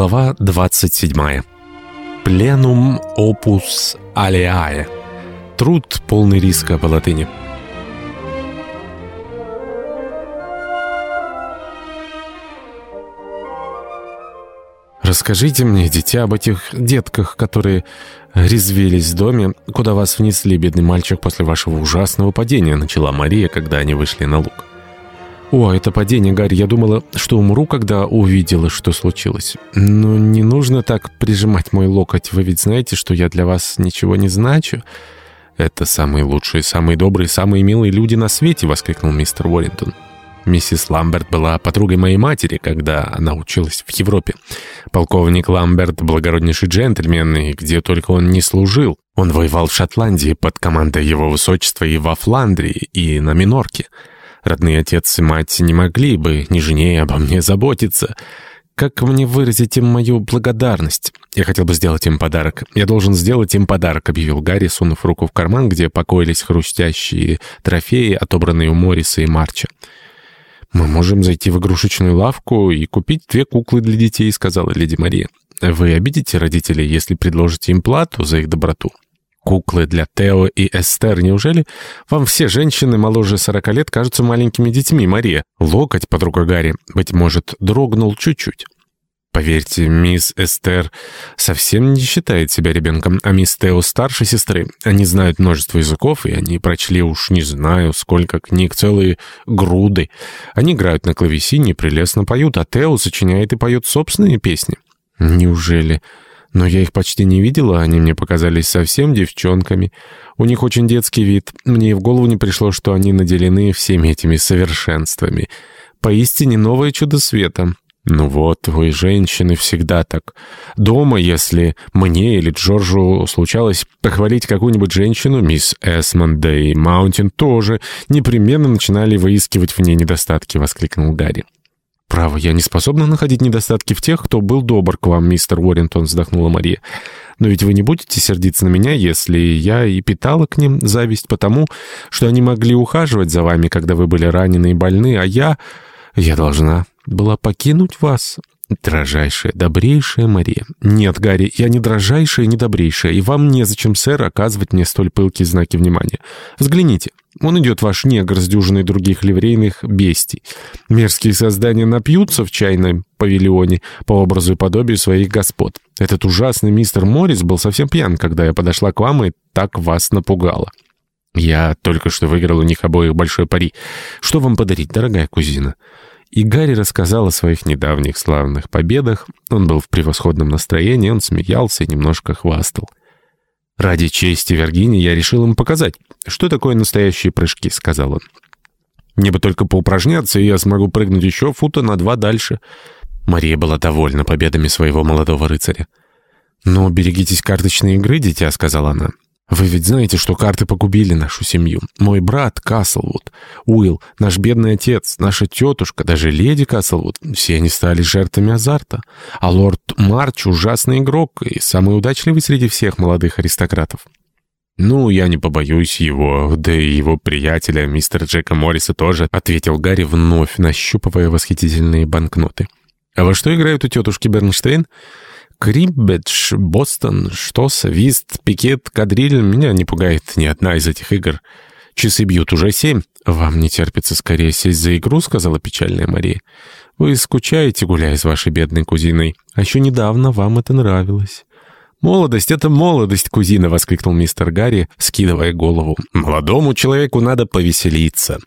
Глава 27. Пленум опус алиае. Труд, полный риска по латыни. «Расскажите мне, дитя, об этих детках, которые резвились в доме, куда вас внесли, бедный мальчик, после вашего ужасного падения», начала Мария, когда они вышли на луг. «О, это падение, Гарри. Я думала, что умру, когда увидела, что случилось. Но не нужно так прижимать мой локоть. Вы ведь знаете, что я для вас ничего не значу?» «Это самые лучшие, самые добрые, самые милые люди на свете!» — воскликнул мистер Уоррингтон. Миссис Ламберт была подругой моей матери, когда она училась в Европе. Полковник Ламберт — благороднейший джентльмен, и где только он не служил. Он воевал в Шотландии под командой его высочества и во Фландрии, и на Минорке. Родные отец и мать не могли бы нежнее обо мне заботиться. Как мне выразить им мою благодарность? Я хотел бы сделать им подарок. Я должен сделать им подарок, объявил Гарри, сунув руку в карман, где покоились хрустящие трофеи, отобранные у Морриса и Марча. «Мы можем зайти в игрушечную лавку и купить две куклы для детей», — сказала леди Мария. «Вы обидите родителей, если предложите им плату за их доброту?» Куклы для Тео и Эстер, неужели? Вам все женщины моложе сорока лет кажутся маленькими детьми, Мария. Локоть под рукой Гарри, быть может, дрогнул чуть-чуть. Поверьте, мисс Эстер совсем не считает себя ребенком, а мисс Тео старше сестры. Они знают множество языков, и они прочли уж не знаю сколько книг, целые груды. Они играют на клавесине, прелестно поют, а Тео сочиняет и поет собственные песни. Неужели... Но я их почти не видела, они мне показались совсем девчонками. У них очень детский вид. Мне и в голову не пришло, что они наделены всеми этими совершенствами. Поистине новое чудо света. Ну вот, вы, женщины, всегда так. Дома, если мне или Джорджу случалось похвалить какую-нибудь женщину, мисс Эсмонд, да и Маунтин тоже, непременно начинали выискивать в ней недостатки, — воскликнул Гарри. «Право, я не способна находить недостатки в тех, кто был добр к вам, мистер Уоррингтон», — вздохнула Мария. «Но ведь вы не будете сердиться на меня, если я и питала к ним зависть потому, что они могли ухаживать за вами, когда вы были ранены и больны, а я... я должна была покинуть вас, «Дрожайшая, добрейшая Мария». «Нет, Гарри, я не дрожайшая, не добрейшая, и вам незачем, сэр, оказывать мне столь пылкие знаки внимания. Взгляните, он идет ваш негр с дюжиной других ливрейных бестий. Мерзкие создания напьются в чайном павильоне по образу и подобию своих господ. Этот ужасный мистер Моррис был совсем пьян, когда я подошла к вам и так вас напугала». «Я только что выиграл у них обоих большой пари. Что вам подарить, дорогая кузина?» И Гарри рассказал о своих недавних славных победах. Он был в превосходном настроении, он смеялся и немножко хвастал. «Ради чести Виргинии я решил им показать, что такое настоящие прыжки», — сказал он. «Мне бы только поупражняться, и я смогу прыгнуть еще фута на два дальше». Мария была довольна победами своего молодого рыцаря. «Но берегитесь карточной игры, дитя», — сказала она. Вы ведь знаете, что карты погубили нашу семью. Мой брат Каслвуд, Уилл, наш бедный отец, наша тетушка, даже леди Каслвуд, все они стали жертвами азарта. А лорд Марч — ужасный игрок и самый удачливый среди всех молодых аристократов. «Ну, я не побоюсь его, да и его приятеля, мистера Джека Морриса тоже», — ответил Гарри, вновь нащупывая восхитительные банкноты. «А во что играют у тетушки Бернштейн?» Криббедж, Бостон, Штос, Вист, Пикет, Кадриль. Меня не пугает ни одна из этих игр. Часы бьют уже семь. «Вам не терпится скорее сесть за игру», — сказала печальная Мария. «Вы скучаете, гуляя с вашей бедной кузиной. А еще недавно вам это нравилось». «Молодость — это молодость, кузина!» — воскликнул мистер Гарри, скидывая голову. «Молодому человеку надо повеселиться!»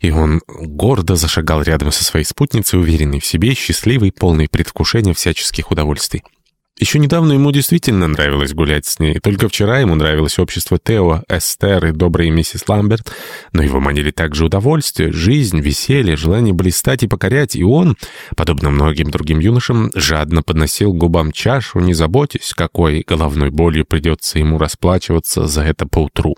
И он гордо зашагал рядом со своей спутницей, уверенный в себе, счастливый, полный предвкушения всяческих удовольствий. Еще недавно ему действительно нравилось гулять с ней. Только вчера ему нравилось общество Тео, Эстер и доброй миссис Ламберт. Но его манили также удовольствие, жизнь, веселье, желание блистать и покорять. И он, подобно многим другим юношам, жадно подносил губам чашу, не заботясь, какой головной болью придется ему расплачиваться за это поутру.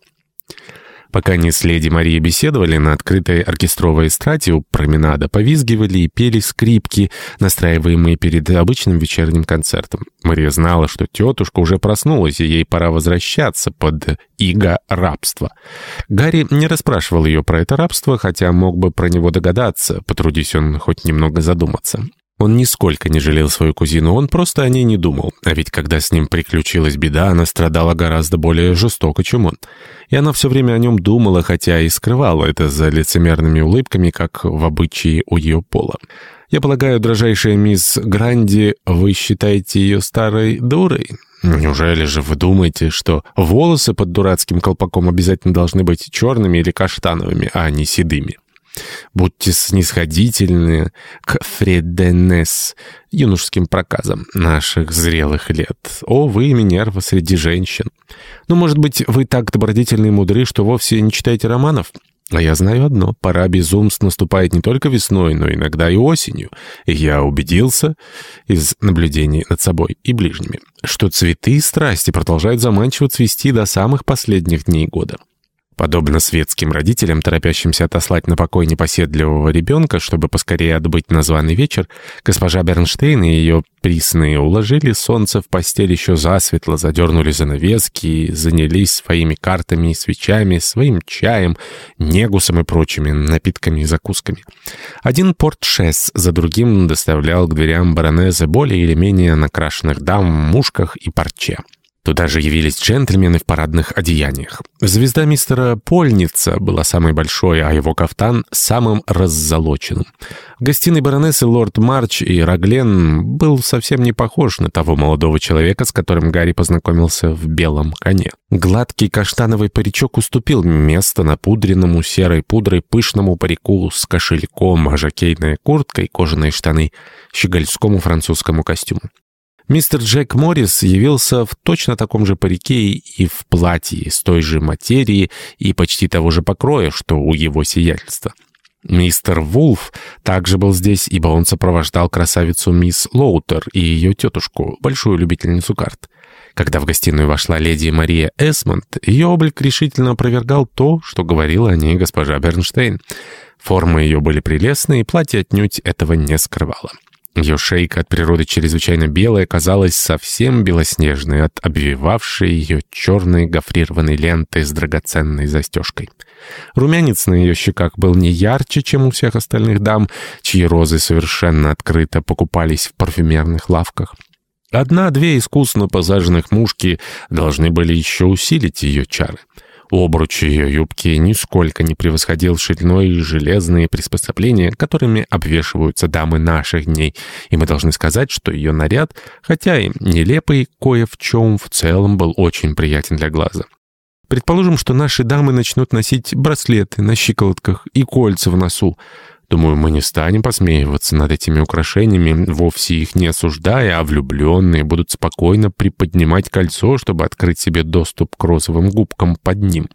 Пока они с леди Марией беседовали на открытой оркестровой эстраде у променада, повизгивали и пели скрипки, настраиваемые перед обычным вечерним концертом. Мария знала, что тетушка уже проснулась, и ей пора возвращаться под иго рабства. Гарри не расспрашивал ее про это рабство, хотя мог бы про него догадаться, потрудись он хоть немного задуматься. Он нисколько не жалел свою кузину, он просто о ней не думал. А ведь когда с ним приключилась беда, она страдала гораздо более жестоко, чем он. И она все время о нем думала, хотя и скрывала это за лицемерными улыбками, как в обычае у ее пола. «Я полагаю, дрожайшая мисс Гранди, вы считаете ее старой дурой?» Неужели же вы думаете, что волосы под дурацким колпаком обязательно должны быть черными или каштановыми, а не седыми? Будьте снисходительны к Фреденес, юношеским проказам наших зрелых лет. О, вы, Минерва, среди женщин. Ну, может быть, вы так добродетельны и мудры, что вовсе не читаете романов? А я знаю одно, пора безумств наступает не только весной, но иногда и осенью. И я убедился из наблюдений над собой и ближними, что цветы и страсти продолжают заманчиво цвести до самых последних дней года. Подобно светским родителям, торопящимся отослать на покой непоседливого ребенка, чтобы поскорее отбыть на званый вечер, госпожа Бернштейн и ее присные уложили солнце в постель еще засветло, задернули занавески занялись своими картами и свечами, своим чаем, негусом и прочими напитками и закусками. Один портшес за другим доставлял к дверям баронезы более или менее накрашенных дам в мушках и парче. Туда же явились джентльмены в парадных одеяниях. Звезда мистера Польница была самой большой, а его кафтан — самым раззолоченным. В гостиной баронессы лорд Марч и Раглен был совсем не похож на того молодого человека, с которым Гарри познакомился в белом коне. Гладкий каштановый паричок уступил место напудренному серой пудрой пышному парику с кошельком, а жакейная куртка и кожаные штаны щегольскому французскому костюму. Мистер Джек Моррис явился в точно таком же парике и в платье с той же материи и почти того же покроя, что у его сиятельства. Мистер Вулф также был здесь, ибо он сопровождал красавицу мисс Лоутер и ее тетушку, большую любительницу карт. Когда в гостиную вошла леди Мария Эсмонд, ее облик решительно опровергал то, что говорила о ней госпожа Бернштейн. Формы ее были прелестны, и платье отнюдь этого не скрывало. Ее шейка от природы чрезвычайно белая казалась совсем белоснежной от обвивавшей ее черной гофрированной ленты с драгоценной застежкой. Румянец на ее щеках был не ярче, чем у всех остальных дам, чьи розы совершенно открыто покупались в парфюмерных лавках. Одна-две искусно посаженных мушки должны были еще усилить ее чары. Обруч ее юбки нисколько не превосходил шириной железные приспособления, которыми обвешиваются дамы наших дней, и мы должны сказать, что ее наряд, хотя и нелепый, кое в чем в целом был очень приятен для глаза. Предположим, что наши дамы начнут носить браслеты на щиколотках и кольца в носу. Думаю, мы не станем посмеиваться над этими украшениями, вовсе их не осуждая, а влюбленные будут спокойно приподнимать кольцо, чтобы открыть себе доступ к розовым губкам под ним.